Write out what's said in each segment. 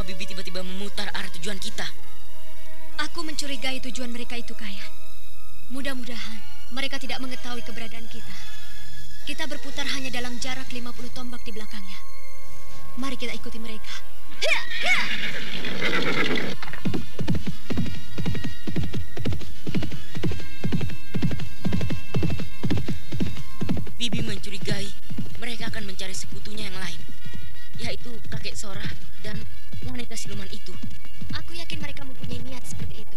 Kenapa Bibi tiba-tiba memutar arah tujuan kita? Aku mencurigai tujuan mereka itu, Kayan. Mudah-mudahan mereka tidak mengetahui keberadaan kita. Kita berputar hanya dalam jarak 50 tombak di belakangnya. Mari kita ikuti mereka. Bibi mencurigai mereka akan mencari sekutunya yang lain, yaitu kakek Sora dan wanita siluman itu. Aku yakin mereka mempunyai niat seperti itu.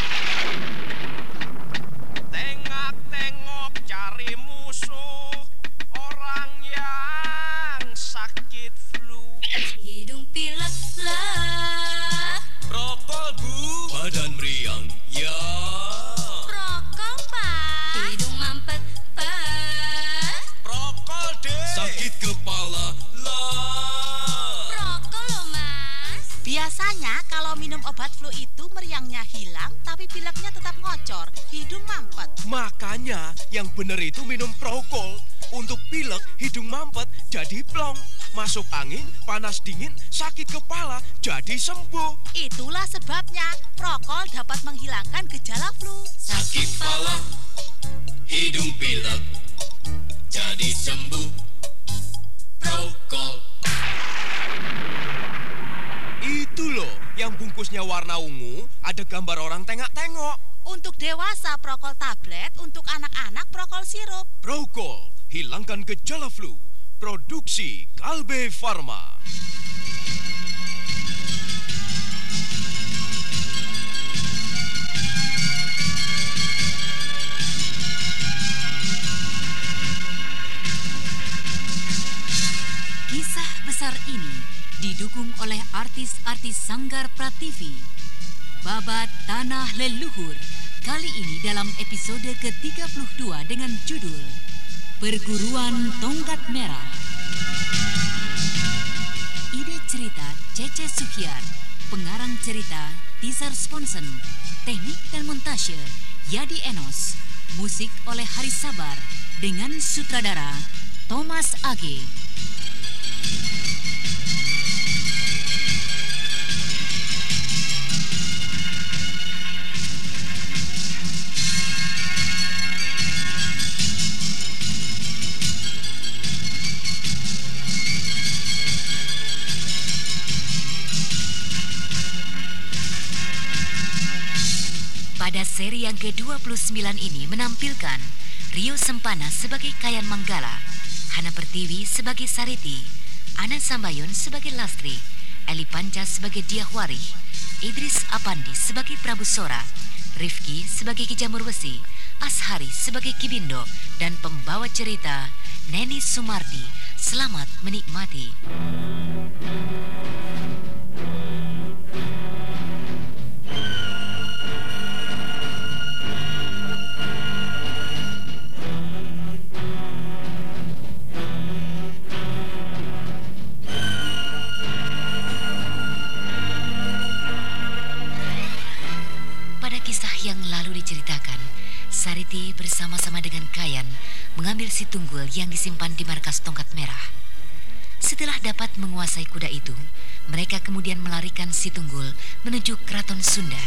Minum obat flu itu meriangnya hilang tapi pileknya tetap ngocor, hidung mampet. Makanya yang bener itu minum prokol. Untuk pilek, hidung mampet jadi plong. Masuk angin, panas dingin, sakit kepala jadi sembuh. Itulah sebabnya prokol dapat menghilangkan gejala flu. Sakit kepala, hidung pilek, jadi sembuh. Prokol. Itu loh, yang bungkusnya warna ungu, ada gambar orang tengok-tengok. Untuk dewasa prokol tablet, untuk anak-anak prokol sirup. Prokol, hilangkan gejala flu. Produksi Kalbe Farma. Artis-artis Sanggar Prativi. Babat Tanah Leluhur kali ini dalam episode ke-32 dengan judul Perguruan Tongkat Merah. Ide cerita Cece Sukiar, pengarang cerita Tizar Sponsen, teknik dan montase Yadi Enos, musik oleh Haris Sabar dengan sutradara Thomas Age. Seri yang ke-29 ini menampilkan Rio Sempana sebagai Kayan Manggala, Hana Pertiwi sebagai Sariti, Ana Sambayon sebagai Lastri, Eli Panca sebagai Diahwari, Idris Apandi sebagai Prabu Sora, Rifki sebagai Kijamur Wesi, Ashari sebagai Kibindo, dan pembawa cerita Neni Sumardi. Selamat menikmati. Sariti bersama-sama dengan Kayan mengambil si tunggul yang disimpan di markas tongkat merah. Setelah dapat menguasai kuda itu, mereka kemudian melarikan si Tunggul menuju keraton Sunda.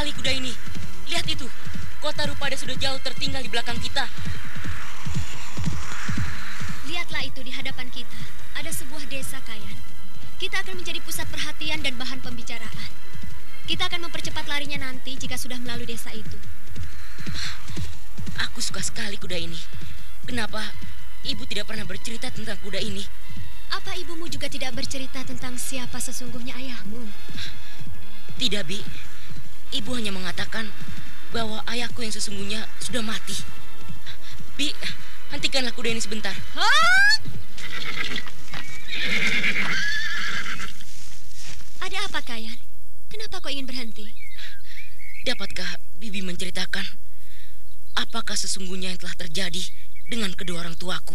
Sekali kuda ini. Lihat itu, kota Rupada sudah jauh tertinggal di belakang kita. Lihatlah itu di hadapan kita. Ada sebuah desa, Kayan. Kita akan menjadi pusat perhatian dan bahan pembicaraan. Kita akan mempercepat larinya nanti jika sudah melalui desa itu. Aku suka sekali kuda ini. Kenapa ibu tidak pernah bercerita tentang kuda ini? Apa ibumu juga tidak bercerita tentang siapa sesungguhnya ayahmu? Tidak, Bi. Ibu hanya mengatakan bahwa ayahku yang sesungguhnya sudah mati. Bi, hentikanlah kuda ini sebentar. Ada apa, Kayan? Kenapa kau ingin berhenti? Dapatkah Bibi menceritakan apakah sesungguhnya yang telah terjadi dengan kedua orang tuaku?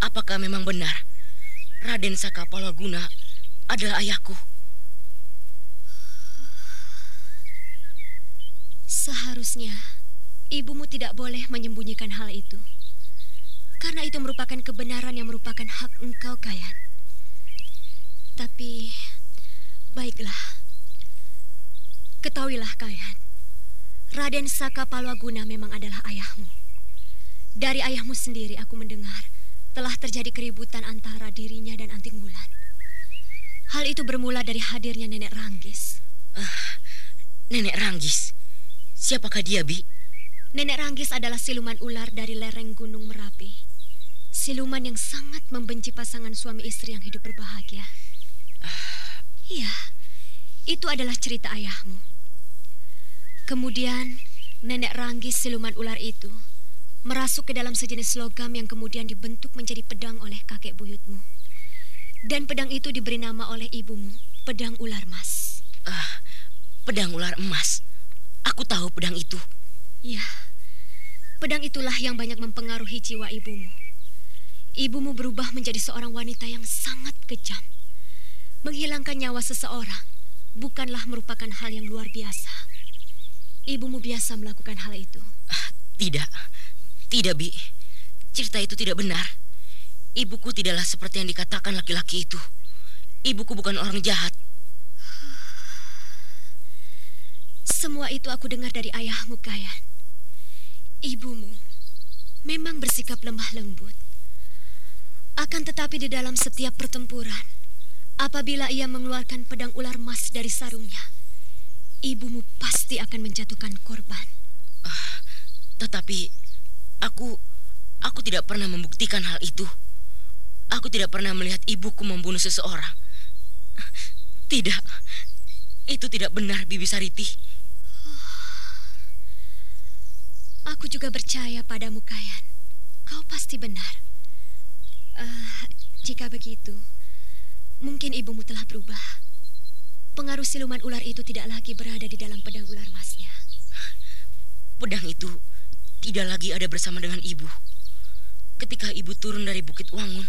Apakah memang benar Raden Saka Palaguna adalah ayahku? Seharusnya ibumu tidak boleh menyembunyikan hal itu. Karena itu merupakan kebenaran yang merupakan hak engkau, Kayan. Tapi, baiklah. Ketahuilah, Kayan. Raden Saka Palwaguna memang adalah ayahmu. Dari ayahmu sendiri aku mendengar telah terjadi keributan antara dirinya dan Anting Bulan. Hal itu bermula dari hadirnya Nenek Ranggis. Nenek Ranggis. Siapakah dia, Bi? Nenek Ranggis adalah siluman ular dari lereng Gunung Merapi. Siluman yang sangat membenci pasangan suami istri yang hidup berbahagia. Iya, itu adalah cerita ayahmu. Kemudian, Nenek Ranggis siluman ular itu merasuk ke dalam sejenis logam yang kemudian dibentuk menjadi pedang oleh kakek buyutmu. Dan pedang itu diberi nama oleh ibumu, pedang ular mas. Ah, pedang ular emas. Aku tahu pedang itu. Ya, pedang itulah yang banyak mempengaruhi jiwa ibumu. Ibumu berubah menjadi seorang wanita yang sangat kejam. Menghilangkan nyawa seseorang bukanlah merupakan hal yang luar biasa. Ibumu biasa melakukan hal itu. Ah, tidak, tidak, Bi. Cerita itu tidak benar. Ibuku tidaklah seperti yang dikatakan laki-laki itu. Ibuku bukan orang jahat. Semua itu aku dengar dari ayahmu, Kayan. Ibumu memang bersikap lemah lembut. Akan tetapi di dalam setiap pertempuran, apabila ia mengeluarkan pedang ular emas dari sarungnya, ibumu pasti akan menjatuhkan korban. Ah, tetapi aku aku tidak pernah membuktikan hal itu. Aku tidak pernah melihat ibuku membunuh seseorang. Tidak. Itu tidak benar, Bibi Sariti. Aku juga percaya padamu, Kayan. Kau pasti benar. Eh, jika begitu, mungkin ibumu telah berubah. Pengaruh siluman ular itu tidak lagi berada di dalam pedang ular emasnya. Pedang itu tidak lagi ada bersama dengan ibu. Ketika ibu turun dari Bukit Wangun,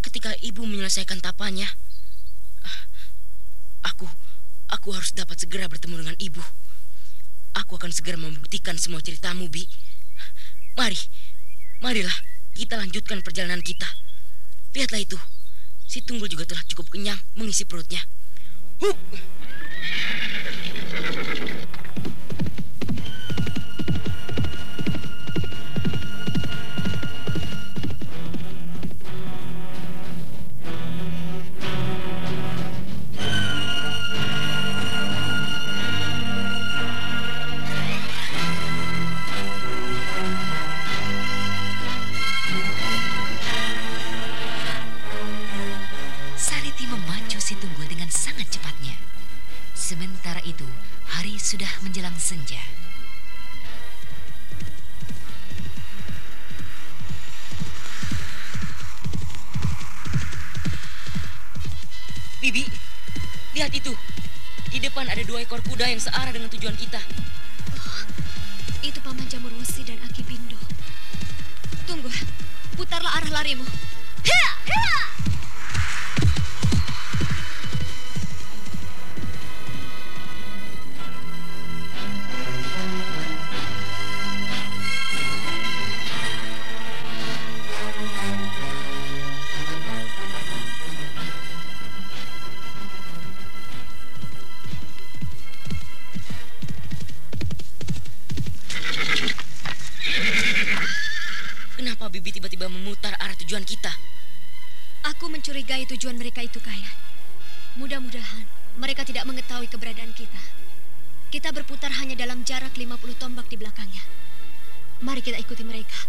ketika ibu menyelesaikan tapanya, ah, aku aku harus dapat segera bertemu dengan ibu. Aku akan segera membuktikan semua ceritamu, Bi. Mari, marilah kita lanjutkan perjalanan kita. Lihatlah itu, si Tunggul juga telah cukup kenyang mengisi perutnya. Hup! Sudah menjelang senja. Bibi, lihat itu. Di depan ada dua ekor kuda yang searah dengan tujuan kita. Itu Paman Jamur Wesi dan Aki Bindo. Tunggu, putarlah arah larimu. Hia! Hia! Bibi tiba-tiba memutar arah tujuan kita? Aku mencurigai tujuan mereka itu kaya. Mudah-mudahan mereka tidak mengetahui keberadaan kita. Kita berputar hanya dalam jarak 50 tombak di belakangnya. Mari kita ikuti mereka.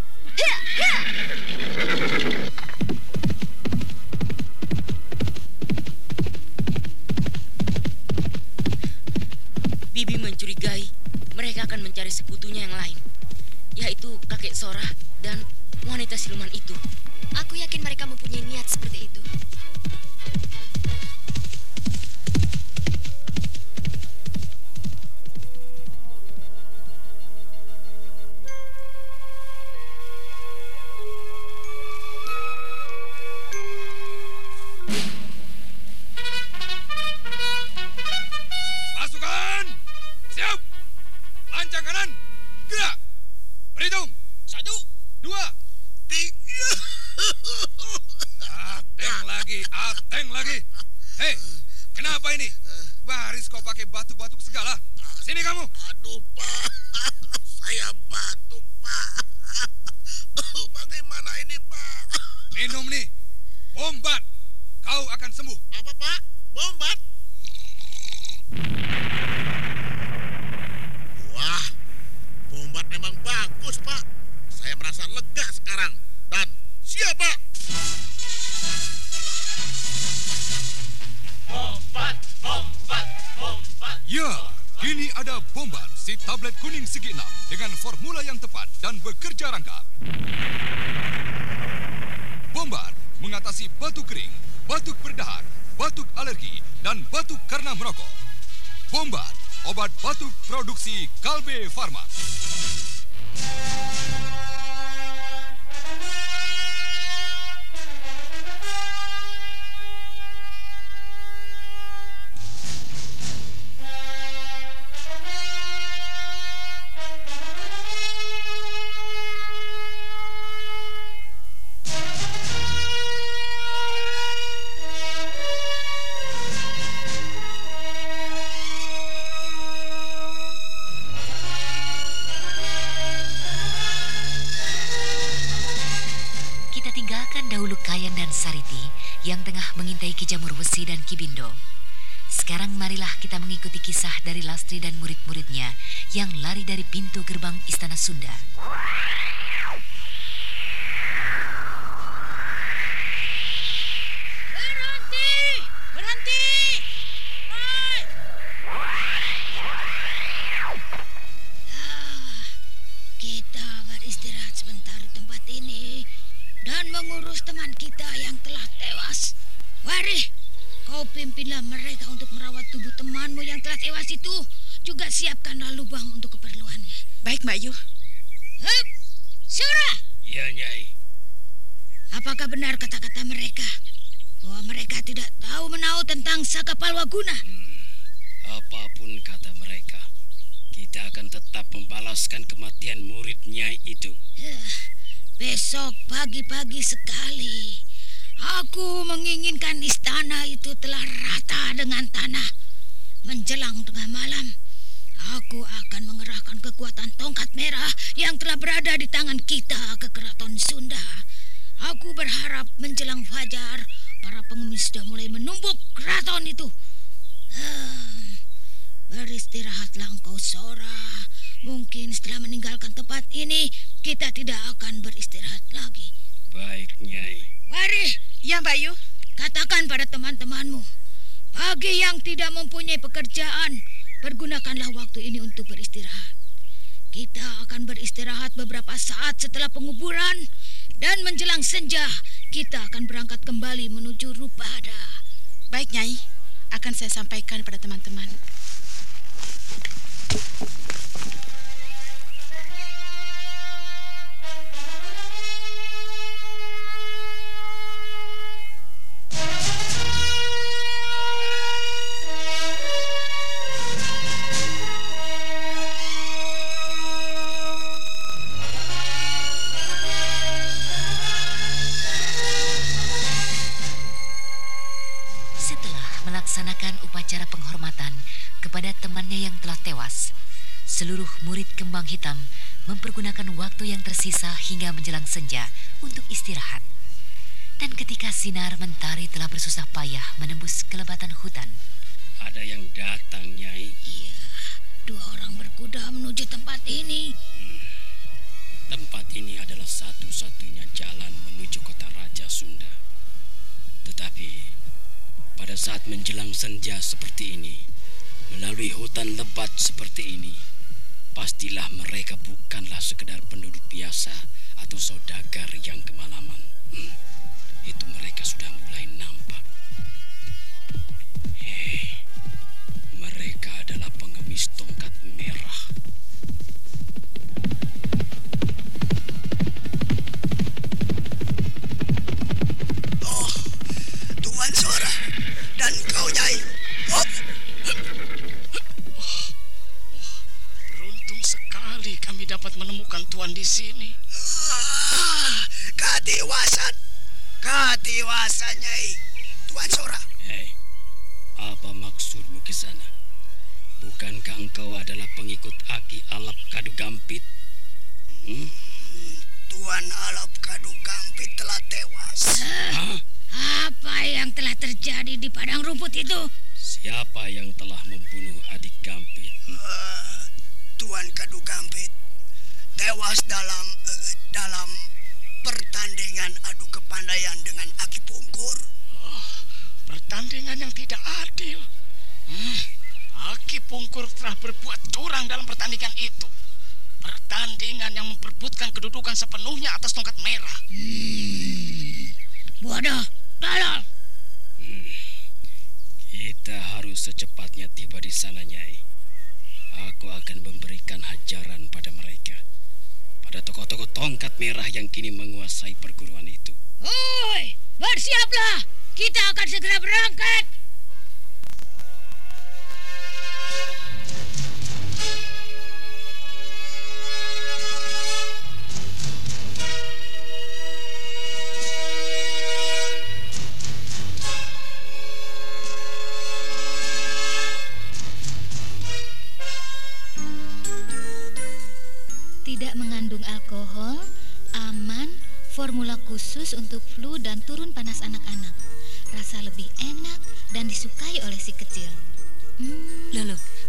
Bibi mencurigai mereka akan mencari sekutunya yang lain, yaitu kakek Sora dan wanita siluman itu. Aku yakin mereka mempunyai niat seperti itu. Batuk-batuk segala. Sini kamu! Aduh, Pak. Dan bekerja rangkap. Bombat mengatasi batuk kering, batuk berdahak, batuk alergi, dan batuk karena merokok. Bombat, obat batuk produksi Kalbe Farma. Yang tengah mengintai Ki Jamur Wesi dan Kibindo. Sekarang marilah kita mengikuti kisah dari Lastri dan murid-muridnya yang lari dari pintu gerbang Istana Sunda. Mengurus teman kita yang telah tewas. Wari, kau pimpinlah mereka untuk merawat tubuh temanmu yang telah tewas itu. Juga siapkanlah lubang untuk keperluannya. Baik, Mbak Yu. Hup, Surah, Iya, Nyai. apakah benar kata-kata mereka? Bahwa mereka tidak tahu menahu tentang Saka Palwaguna? Apa pun kata mereka, kita akan tetap membalaskan kematian murid Nyai itu. Eh, Besok pagi-pagi sekali, aku menginginkan istana itu telah rata dengan tanah. Menjelang tengah malam, aku akan mengerahkan kekuatan tongkat merah yang telah berada di tangan kita ke keraton Sunda. Aku berharap menjelang fajar, para pengemis sudah mulai menumbuk keraton itu. Hmm, beristirahatlah engkau Sora. Mungkin setelah meninggalkan tempat ini, kita tidak akan beristirahat lagi. Baik, Nyai. Wari, Ya, Mbak Yu. katakan pada teman-temanmu, bagi yang tidak mempunyai pekerjaan, pergunakanlah waktu ini untuk beristirahat. Kita akan beristirahat beberapa saat setelah penguburan dan menjelang senja kita akan berangkat kembali menuju Rupada. Baik, Nyai. Akan saya sampaikan pada teman-teman. Setelah mempergunakan waktu yang tersisa hingga menjelang senja untuk istirahat. Dan ketika sinar mentari telah bersusah payah menembus kelebatan hutan, Ada yang datang, Nyai. Iya, dua orang berkuda menuju tempat ini. Tempat ini adalah satu-satunya jalan menuju kota Raja Sunda. Tetapi pada saat menjelang senja seperti ini, melalui hutan lebat seperti ini, pastilah mereka bukanlah sekedar penduduk biasa atau saudagar yang kemalaman. Hmm, itu mereka sudah mulai nampak. Hei, mereka adalah pengemis tongkat merah. Sekali kami dapat menemukan Tuan di sini. Ah, katiwasan. Katiwasan Nyai. Tuan Sora. Hei, apa maksudmu ke sana? Bukankah engkau adalah pengikut Aki Alap Kadu Gampit? Hmm? Tuan Alap Kadu Gampit telah tewas. Hah? Apa yang telah terjadi di padang rumput itu? Siapa yang telah membunuh adik Gampit? Hmm? Ah, Tuan Kadu Gampit tewas dalam eh, dalam pertandingan adu kepandaian dengan Aki Pungkur. Pertandingan yang tidak adil. Hmm, Aki Pungkur telah berbuat curang dalam pertandingan itu. Pertandingan yang memperebutkan kedudukan sepenuhnya atas tongkat merah. Bodoh, tolol. Kita harus secepatnya tiba di sana, Nyai. Aku akan memberikan hajaran pada mereka. Pada tokoh-tokoh tongkat merah yang kini menguasai perguruan itu. Oi, bersiaplah. Kita akan segera berangkat.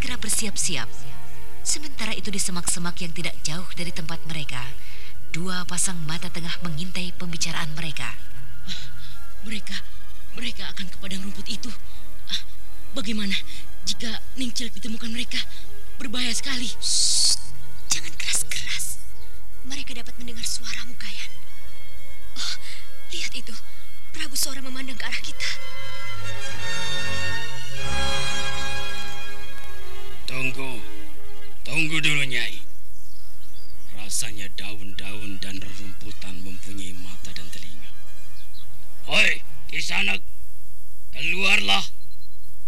Segera bersiap-siap. Sementara itu di semak-semak yang tidak jauh dari tempat mereka, dua pasang mata tengah mengintai pembicaraan mereka. Mereka, mereka akan ke padang rumput itu. Ah, bagaimana jika Ningcil ditemukan mereka? Berbahaya sekali. Jangan keras-keras. Mereka dapat mendengar suaramu, Kayan. Oh, lihat itu. Prabu Sora memandang ke arah kita. Tunggu, tunggu dulu Nyai. Rasanya daun-daun dan rerumputan mempunyai mata anak-anak, keluarlah.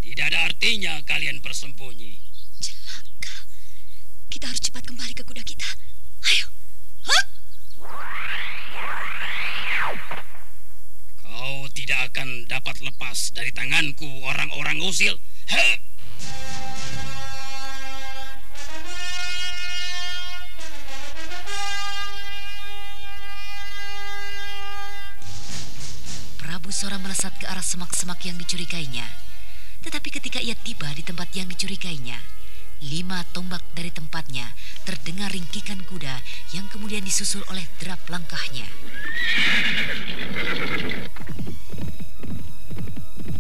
Tidak ada artinya kalian bersembunyi. Kita harus cepat kembali ke kuda kita. Ayo. Hah? Kau tidak akan dapat lepas dari tanganku orang-orang usil. Heh! Sora melesat ke arah semak-semak yang dicurigainya. Tetapi ketika ia tiba di tempat yang dicurigainya, lima tombak dari tempatnya terdengar ringkikan kuda yang kemudian disusul oleh derap langkahnya.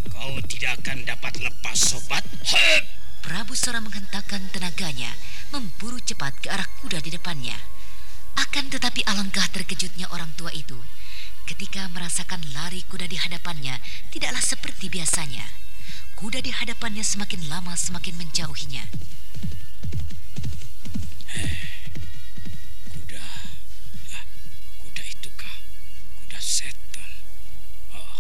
Kau tidak akan dapat lepas, sobat. Heh! Prabu Sora menghentakkan tenaganya, memburu cepat ke arah kuda di depannya. Akan tetapi alangkah terkejutnya orang tua itu ketika merasakan lari kuda di hadapannya tidaklah seperti biasanya. Kuda di hadapannya semakin lama semakin menjauhinya. Kuda. Ah, kuda itu kah? Kuda setan. Oh,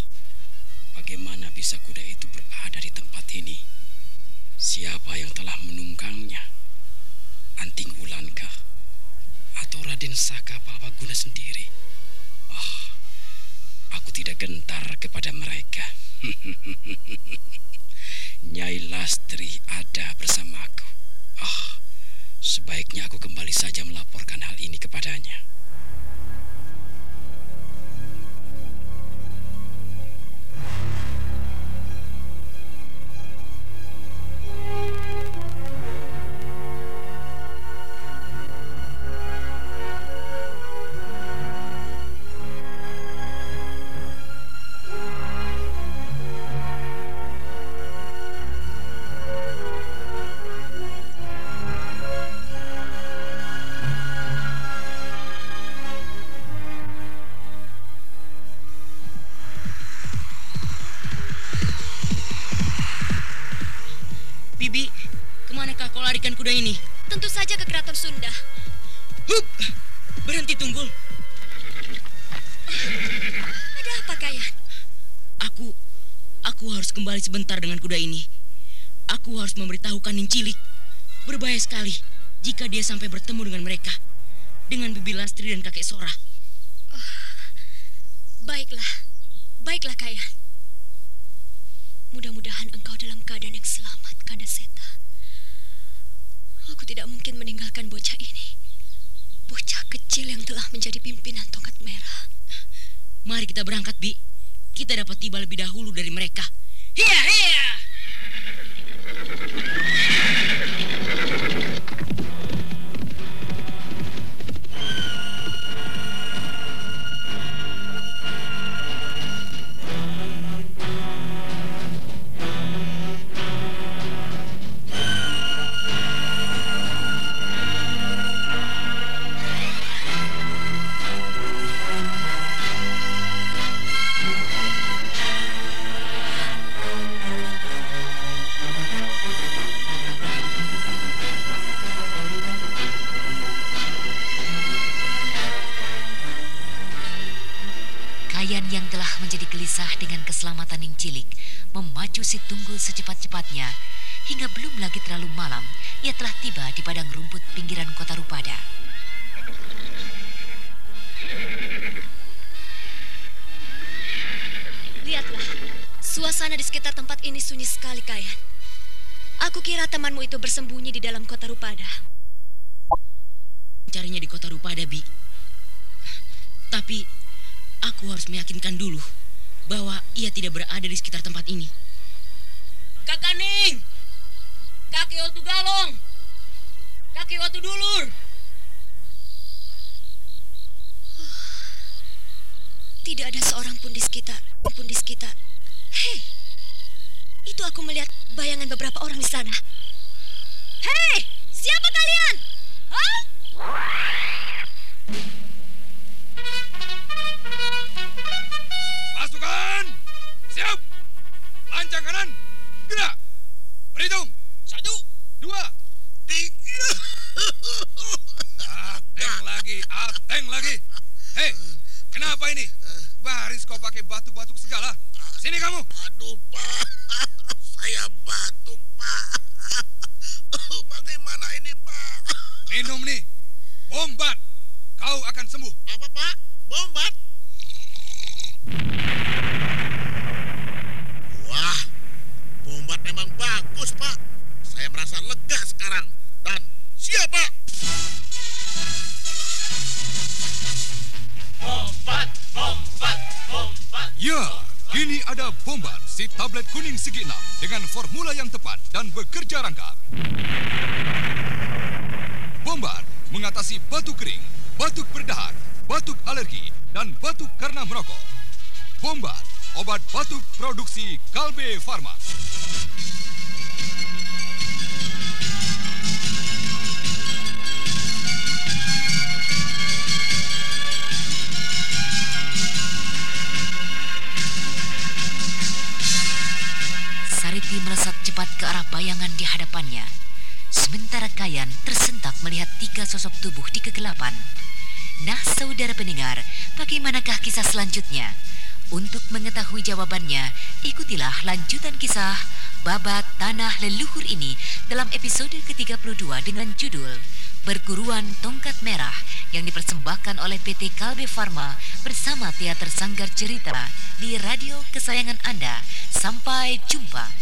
bagaimana bisa kuda itu berada di tempat ini? Siapa yang telah menunggangnya? Anting Wulankah? Atau Raden Saka Palwaguna sendiri? Aku tidak gentar kepada mereka. Nyai Lastri ada bersamaku. Ah, sebaiknya aku kembali saja melaporkan hal ini kepadanya. Sunda. Hup! Berhenti tunggul. Ada apa, Kayan? Aku, aku harus kembali sebentar dengan kuda ini. Aku harus memberitahukan Nincilik. Berbahaya sekali jika dia sampai bertemu dengan mereka. Dengan Bibi Lastri dan kakek Sora. Baiklah. Baiklah, Kayan. Mudah-mudahan engkau dalam keadaan yang selamat, Kanda Seta. Aku tidak mungkin meninggalkan bocah ini. Bocah kecil yang telah menjadi pimpinan tongkat merah. Mari kita berangkat, Bi. Kita dapat tiba lebih dahulu dari mereka. Hiya, hiya! Memacu si tunggul secepat-cepatnya hingga belum lagi terlalu malam ia telah tiba di padang rumput pinggiran kota Rupada. Lihatlah, suasana di sekitar tempat ini sunyi sekali, Kayan. Aku kira temanmu itu bersembunyi di dalam kota Rupada. Carinya di kota Rupada, Bi. Tapi aku harus meyakinkan dulu bahwa ia tidak berada di sekitar tempat ini. Kakak Ning! Kakek Watu Galong! Kakek Watu Dulur! Tidak ada seorang pun di sekitar, pun di sekitar. Hei, itu aku melihat bayangan beberapa orang di sana. Hei, siapa kalian? Hah? Pasukan! Siap! Lancang kanan! Gerak! Berhitung! Satu! Dua! Tiga! Ateng lagi! Ateng lagi! Hei! Kenapa ini? Baris kau pakai batuk-batuk segala? sini kamu. Aduh, Pak. Saya batuk, Pak. Bagaimana ini, Pak? Minum nih. Bombat. Kau akan sembuh. Apa, Pak? Bombat? Wah, bombat memang bagus, Pak. Saya merasa lega sekarang. Dan siap, Pak. Bombat, bombat, bombat. Ya, kini ada Bombat, si tablet kuning segi enam dengan formula yang tepat dan bekerja rangkap. Bombat mengatasi batuk kering, batuk berdahak, batuk alergi, dan batuk karena merokok. Bombat, obat batuk produksi Kalbe Farma. Sariti melesat cepat ke arah bayangan di hadapannya. Sementara Kayan tersentak melihat tiga sosok tubuh di kegelapan. Nah, saudara pendengar, bagaimanakah kisah selanjutnya? Untuk mengetahui jawabannya, ikutilah lanjutan kisah Babat Tanah Leluhur ini dalam episode ke-32 dengan judul Perguruan Tongkat Merah yang dipersembahkan oleh PT Kalbe Farma bersama Teater Sanggar Cerita di radio kesayangan Anda. Sampai jumpa.